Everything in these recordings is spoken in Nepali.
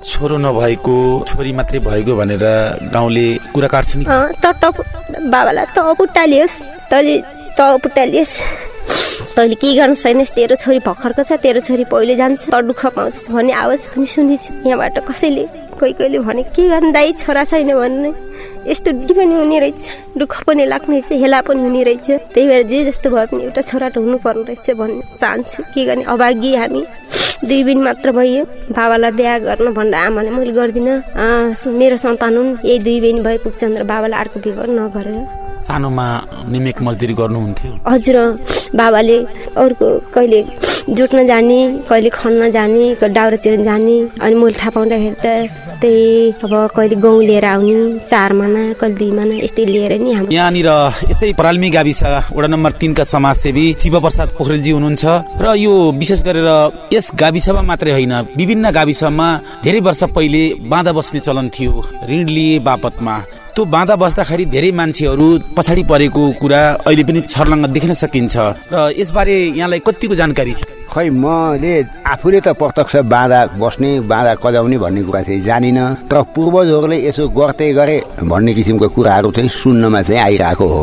छोरो नभएको छोरी मात्रै भएको भनेर गाउँले कुरा काट्छ नि। त बाबालाई त पुट्टालियोस् तैँले त पुट्टालियोस् तैँले के गर्नु छैनस् तेरो छोरी भर्खरको छ तेरो छोरी पहिले जान्छ। त दुःख पाउँछस् भन्ने आवाज पनि सुनेछु यहाँबाट। कसैले कोही कोहीले भने के गर्नु दाइ छोरा छैन भन्ने? यस्तो पनि हुने रहेछ। दुःख पनि लाग्ने रहेछ हेला पनि हुने रहेछ। त्यही भएर जे जस्तो भए पनि एउटा छोरा त हुनुपर्ने रहेछ भन्ने चाहन्छु। के गर्ने? अभागी हामी दुई दिन मात्र भयो। बाबालाई बिहा गर्न भन्दा आमाले मैले गर्दिनँ। मेरो सन्तान हुन्। यही दुई बहिनी भए पुग्छन् र बाबालाई अर्को विवाह नगरेर सानोमा निमेक मजदुरी गर्नुहुन्थ्यो। हजुर बाबाले अरूको कहिले जोत्न जाने कहिले खन्न जाने डाउरा चिर्न जाने अनि मैले थाहा पाउँदाखेरि त त्यही अब कहिले गहुँ लिएर आउने चार माना कहिले दुई माना यस्तै लिएर नि हाम्रो। यहाँनिर यसै पराल्मी गाविस वडा नम्बर तिनका समाजसेवी शिव प्रसाद पोखरेलजी हुनुहुन्छ र यो विशेष गरेर यस गाविसमा मात्रै होइन विभिन्न गाविसमा धेरै वर्ष पहिले बाँधा बस्ने चलन थियो ऋण लिए बापतमा। त्यो बाँधा बस्दाखेरि धेरै मान्छेहरू पछाडि परेको कुरा अहिले पनि छर्लङ्ग देख्न सकिन्छ। र यसबारे यहाँलाई कतिको जानकारी छ? खै मैले आफूले त प्रत्यक्ष बाँधा बस्ने बाँधा कजाउने भन्ने कुरा चाहिँ जानिनँ। तर पूर्वजहरूले यसो गर्दै गरे भन्ने किसिमको कुराहरू चाहिँ सुन्नमा चाहिँ आइरहेको हो।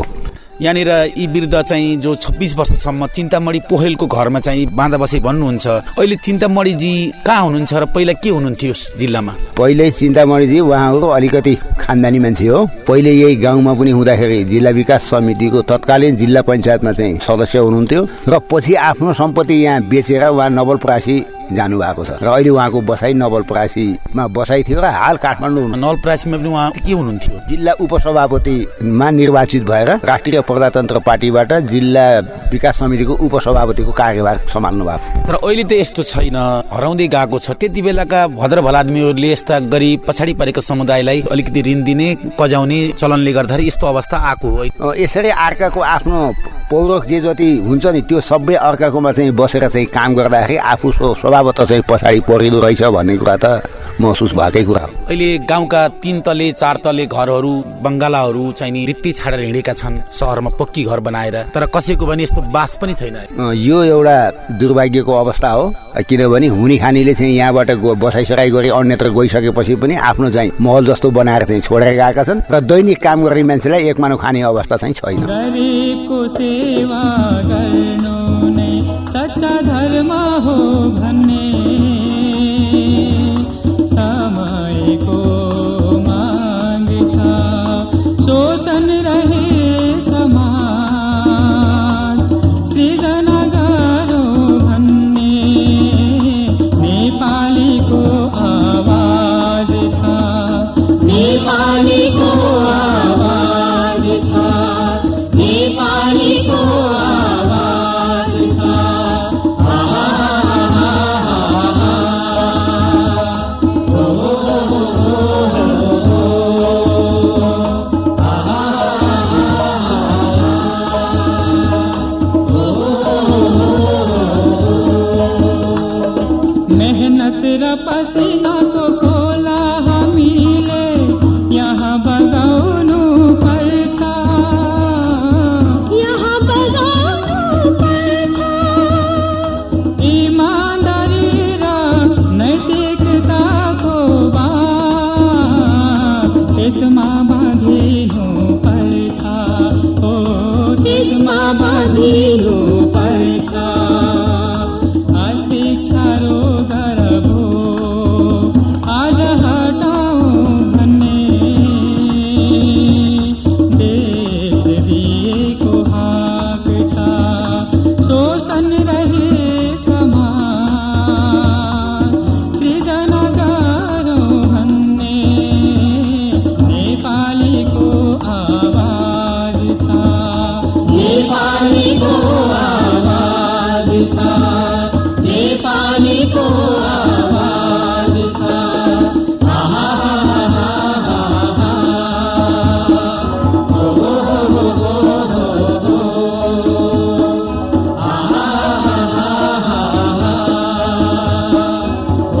यहाँनिर यी विरुद्ध चाहिँ जो छब्बिस वर्षसम्म चिन्तामणी पोखरेलको घरमा चाहिँ बाँधा बसे भन्नुहुन्छ। अहिले चिन्तामणीजी कहाँ हुनुहुन्छ र पहिला के हुनुहुन्थ्यो जिल्लामा? पहिले चिन्तामणीजी उहाँहरू अलिकति खानदानी मान्छे हो। पहिले यही गाउँमा पनि हुँदाखेरि जिल्ला विकास समितिको तत्कालीन जिल्ला पञ्चायतमा चाहिँ सदस्य हुनुहुन्थ्यो। र पछि आफ्नो सम्पत्ति यहाँ बेचेर उहाँ नवलपरासी जानुभएको छ। र अहिले उहाँको बसाइ नवलपरासीमा बसाइ थियो र हाल काठमाडौँ नवलपरासीमा पनि उहाँ के हुनुहुन्थ्यो? जिल्ला उपसभापतिमा निर्वाचित भएर राष्ट्रिय प्रजातन्त्र पार्टीबाट जिल्ला विकास समितिको उपसभापतिको कार्यभार सम्हाल्नु भएको तर अहिले त यस्तो छैन। हराउँदै गएको छ। त्यति बेलाका भद्र भला आदमीहरूले यस्ता गरिब पछाडि परेको समुदायलाई अलिकति ऋण दिने कजाउने चलनले गर्दाखेरि यस्तो अवस्था आएको हो। यसरी अर्काको आफ्नो पौरख जे जति हुन्छ नि त्यो सबै अर्काकोमा चाहिँ बसेर चाहिँ काम गर्दाखेरि आफू स्वभावत चाहिँ पछाडि परिँदो रहेछ भन्ने कुरा त महसुस भएकै कुरा हो। अहिले गाउँका तिन तले चार तले घरहरू बङ्गालाहरू चाहिँ नि रित्ती छाडेर हिँडेका छन्। सहरमा पक्की घर बनाएर तर कसैको पनि यस्तो बास पनि छैन। यो एउटा दुर्भाग्यको अवस्था हो। किनभने हुने खानीले चाहिँ यहाँबाट बसाइसराई गरी अन्यत्र गइसकेपछि पनि आफ्नो चाहिँ महल जस्तो बनाएर चाहिँ छोडेर गएका छन् र दैनिक काम गर्ने मान्छेलाई एक मानव खाने अवस्था चाहिँ छैन। रहे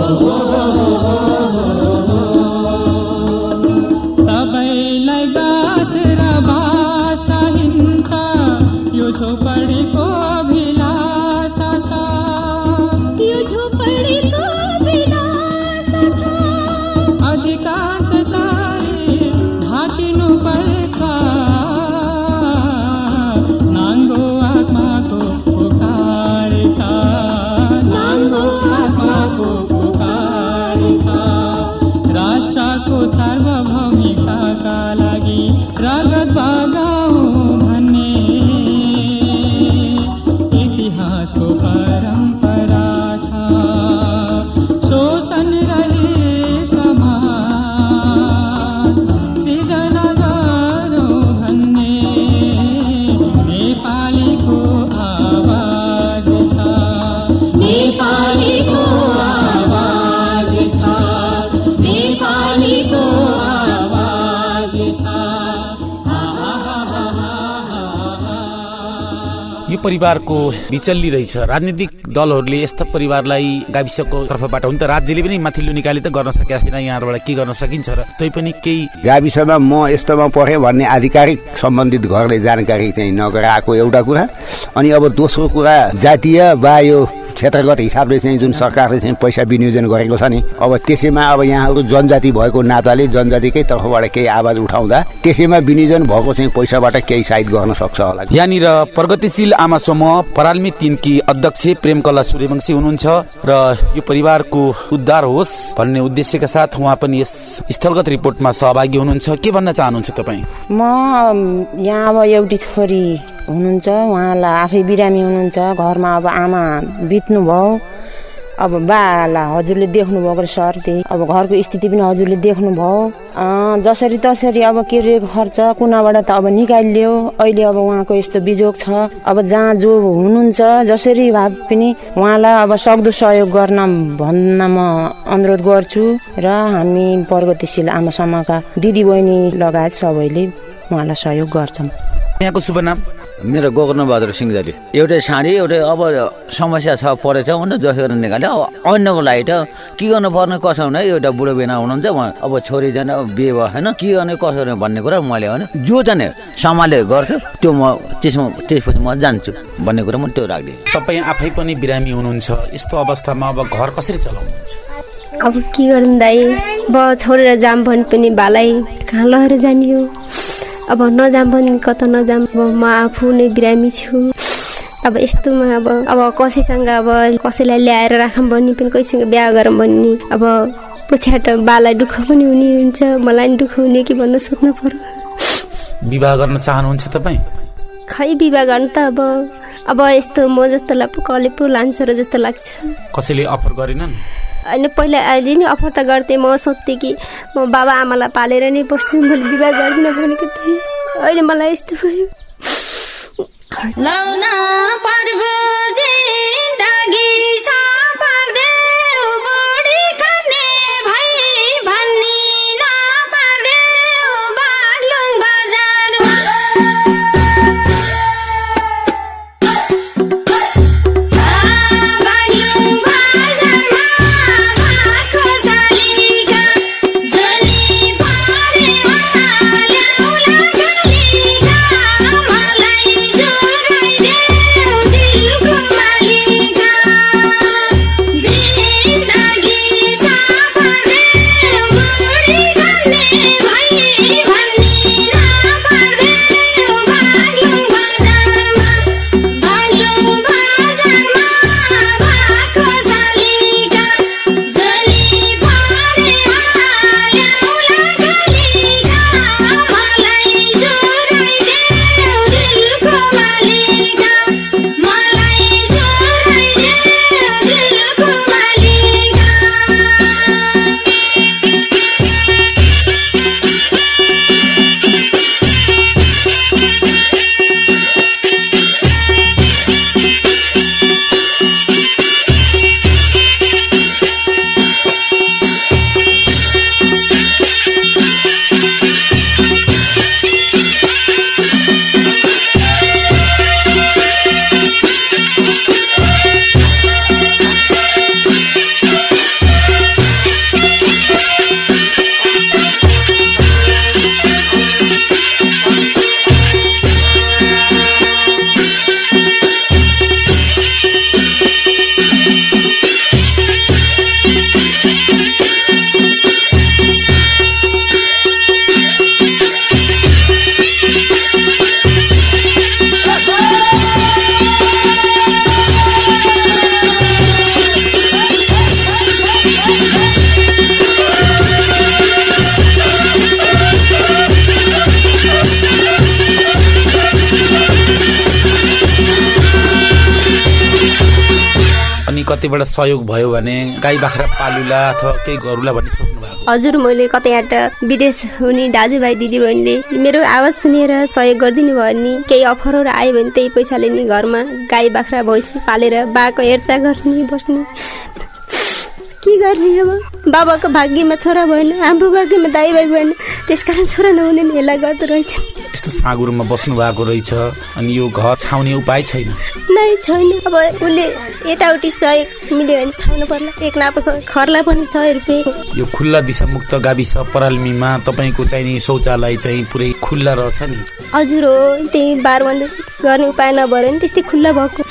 Allah. परिवारको बिचल्ली रहेछ राजनीतिक दलहरूले यस्ता परिवारलाई गाविसको तर्फबाट हुन त राज्यले पनि माथिल्लो निकाली त गर्न सकेका छैन। यहाँबाट के गर्न सकिन्छ र तै पनि केही गाविसमा म यस्तोमा परेँ भन्ने आधिकारिक सम्बन्धित घरले जानकारी चाहिँ नगराएको एउटा कुरा। अनि अब दोस्रो कुरा जातीय वा यो क्षेत्रगत हिसाबले चाहिँ जुन सरकारले चाहिँ पैसा विनियोजन गरेको छ नि अब त्यसैमा अब यहाँहरू जनजाति भएको नाताले जनजातिकै तर्फबाट केही आवाज उठाउँदा त्यसैमा विनियोजन भएको चाहिँ पैसाबाट केही साइड गर्न सक्छ होला। यहाँनिर प्रगतिशील आमा समूह पराल्मी तिनकी अध्यक्ष प्रेमकला सूर्यवंशी हुनुहुन्छ र यो परिवारको उद्धार होस् भन्ने उद्देश्यका साथ उहाँ पनि यस स्थलगत रिपोर्टमा सहभागी हुनुहुन्छ। के भन्न चाहनुहुन्छ तपाईँ? म यहाँ अब एउटी छोरी हुनुहुन्छ उहाँलाई आफै बिरामी हुनुहुन्छ घरमा अब आमा बित्नुभयो। अब बालाई हजुरले देख्नुभएको सर त्यही। अब घरको स्थिति पनि हजुरले देख्नुभयो। जसरी तसरी अब के रे खर्च कुनाबाट त अब निकालियो। अहिले अब उहाँको यस्तो बिजोग छ। अब जहाँ जो हुनुहुन्छ जसरी भए पनि उहाँलाई अब सक्दो सहयोग गर्न भन्न म अनुरोध गर्छु। र हामी प्रगतिशील आमा समाजका दिदीबहिनी लगायत सबैले उहाँलाई सहयोग गर्छौँ यहाँको शुभ नाम? मेरो गोकर्ण बहादुर सिंहजरी एउटै साडी एउटै अब समस्या छ परेछ भने जसरी गरेर निकाल्यो। अब अन्यको लागि त के गर्नु पर्ने कसो हुने एउटा बुढो बेना हुनुहुन्छ अब छोरी जाने अब बिहे भयो होइन? के गर्ने कसो गर्ने भन्ने कुरा मैले भने जो जाने सम्हाले गर्छु त्यो म त्यसमा त्यसपछि म जान्छु भन्ने कुरा म त्यो राखिदिएँ तपाईँ आफै पनि बिरामी हुनुहुन्छ यस्तो अवस्थामा अब घर कसरी चलाउनुहुन्छ? अब के गर्नु दाइ अब छोडेर जाम भने पनि भालाई कहाँ लगेर जाने हो? अब नजाम भने कता नजाम अब म आफू नै बिरामी छु। अब यस्तोमा अब अब कसैसँग अब कसैलाई ल्याएर राखौँ भन्ने पनि कोहीसँग बिहा गरौँ भन्ने अब पछाड बालाई दुःख पनि हुने हुन्छ मलाई पनि दुःख हुने कि भन्नु सोध्नु पर्यो विवाह गर्न चाहनुहुन्छ तपाईँ? खै विवाह गर्नु त अब अब यस्तो म जस्तोलाई पो कसले पो लान्छ र जस्तो लाग्छ। कसैले अफर गरेनन्? होइन पहिला अहिले नि अफर त गर्थेँ म सोध्थेँ कि म बाबा आमालाई पालेर नै बस्छु मैले विवाह गर्दिनँ भनेको थिएँ। अहिले मलाई यस्तो भयो। अनि कतिबाट सहयोग भयो भने गाई बाख्रा पालुला अथवा केही गरौँला भन्ने सोच्नु भएको? हजुर मैले कतैबाट विदेश हुने दाजुभाइ दिदीबहिनीले मेरो आवाज सुनेर सहयोग गरिदिनु भयो भने केही अफरहरू आयो भने त्यही पैसाले नि घरमा गाई बाख्रा भैँसी पालेर बाको हेरचाह गर्ने बस्ने। के गर्ने अब? बाबाको भाग्यमा छोरा भएन हाम्रो भाग्यमा दाइ भाइ भएन त्यस कारण छोरा नहुने नि हेला गर्दो रहेछ। यस्तो साँगुरोमा बस्नु भएको रहेछ अनि यो घर छाउने उपाय छैन। नै छैन। अब उसले यताउति सहयोग मिल्यो भने छाउनु पर्ला। एक नापोसँग खर्ला पनि सय रुपियाँ। यो खुल्ला दिशामुक्त गाविस पराल्मीमा तपाईँको चाहिने शौचालय चाहिँ पुरै खुल्ला रहेछ नि। हजुर हो त्यही बार बन्द गर्ने उपाय नभएर नि त्यस्तै खुल्ला भएको।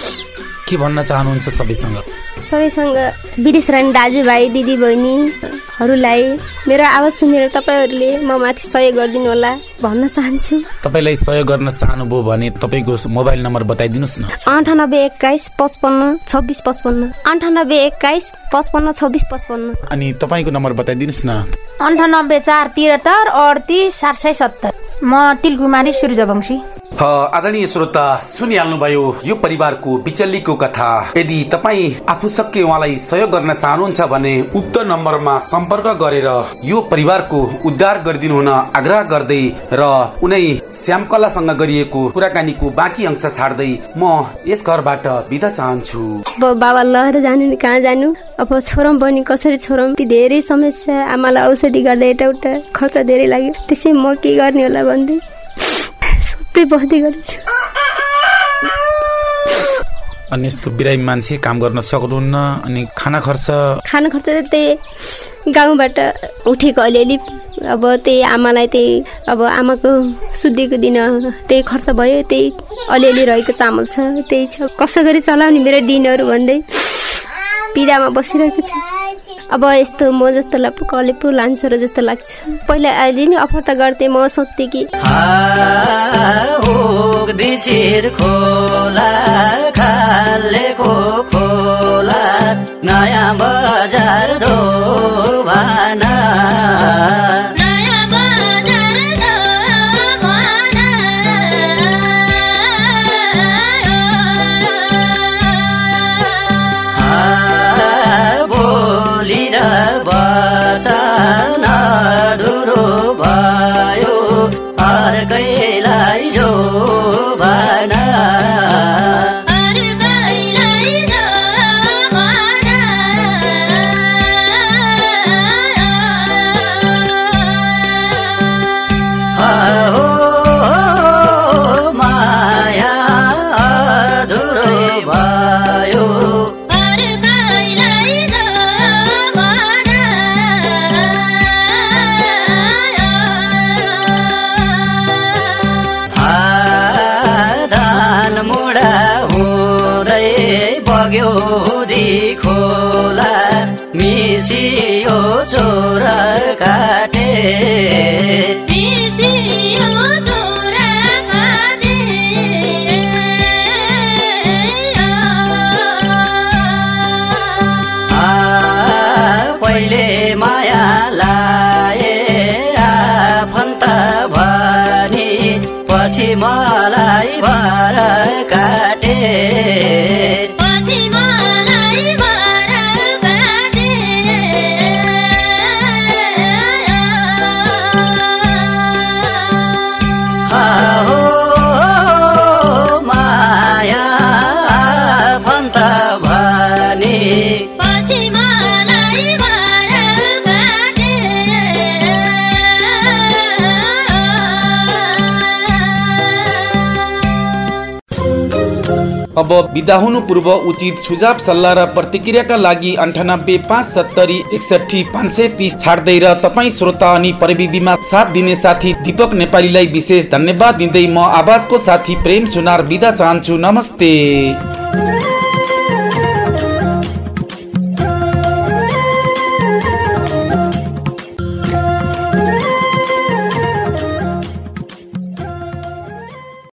के भन्न चाहनुहुन्छ सबैसँग? सबैसँग विदेश रहने दाजुभाइ दिदीबहिनीहरूलाई मेरो आवाज सुनेर तपाईँहरूले म माथि सहयोग गरिदिनु होला भन्न चाहन्छु। तपाईँलाई सहयोग गर्न चाहनुभयो भने तपाईँको मोबाइल नम्बर बताइदिनुहोस् न। अन्ठानब्बे एक्काइस पचपन्न छब्बिस पचपन्न। अन्ठानब्बे एक्काइस पचपन्न छब्बिस पचपन्न। अनि तपाईँको नम्बर बताइदिनुहोस् न। अन्ठानब्बे चार त्रिहत्तर अडतिस सात सय सत्तर। म तिलकुमारी सूर्यवंशी। आदरणीय श्रोता सुनिहाल्नुभयो यो परिवारको बिचल्लीको कथा। यदि तपाईँ आफू सक्के उहाँलाई सहयोग गर्न चाहनुहुन्छ भने उक्त नम्बरमा सम्पर्क गरेर यो परिवारको उद्धार गरिदिनु हुन आग्रह गर्दै र उनै श्यामकलासँग गरिएको कुराकानीको बाँकी अंश छाड्दै म यस घरबाट बिदा चाहन्छु। अब बाबा लहर जानु कहाँ जानु? अब छोरम पनि कसरी छोरम धेरै समस्या आमालाई औषधि गर्दा यताउता खर्च धेरै लाग्यो। त्यसै म के गर्ने होला भन्दै? सुत्दै बस्दै गरेछु अनि यस्तो बिरामी मान्छे काम गर्न सक्नुहुन्न अनि खाना खर्च? खाना खर्च चाहिँ त्यही गाउँबाट उठेको अलिअलि। अब त्यही आमालाई त्यही अब आमाको सुत्तीको दिन त्यही खर्च भयो त्यही अलिअलि रहेको चामल छ त्यही छ। कसो गरी चलाउने मेरो दिनहरू भन्दै पिडामा बसिरहेको छु। अब यस्तो म जस्तोलाई पो कसले पो लान्छ र जस्तो लाग्छ। पहिला अहिले नि अफर त गर्थेँ म सोध्थेँ कि। नयाँ बजार अब बिदा हुनु पूर्व उचित सुझाव सल्लाह र प्रतिक्रियाका लागि अन्ठानब्बे पाँच सत्तरी एकसठी पाँच सय तिस छाड्दै र तपाईँ श्रोता अनि प्रविधिमा साथ दिने साथी दीपक नेपालीलाई विशेष धन्यवाद दिँदै म आवाजको साथी प्रेम सुनार बिदा चाहन्छु। नमस्ते।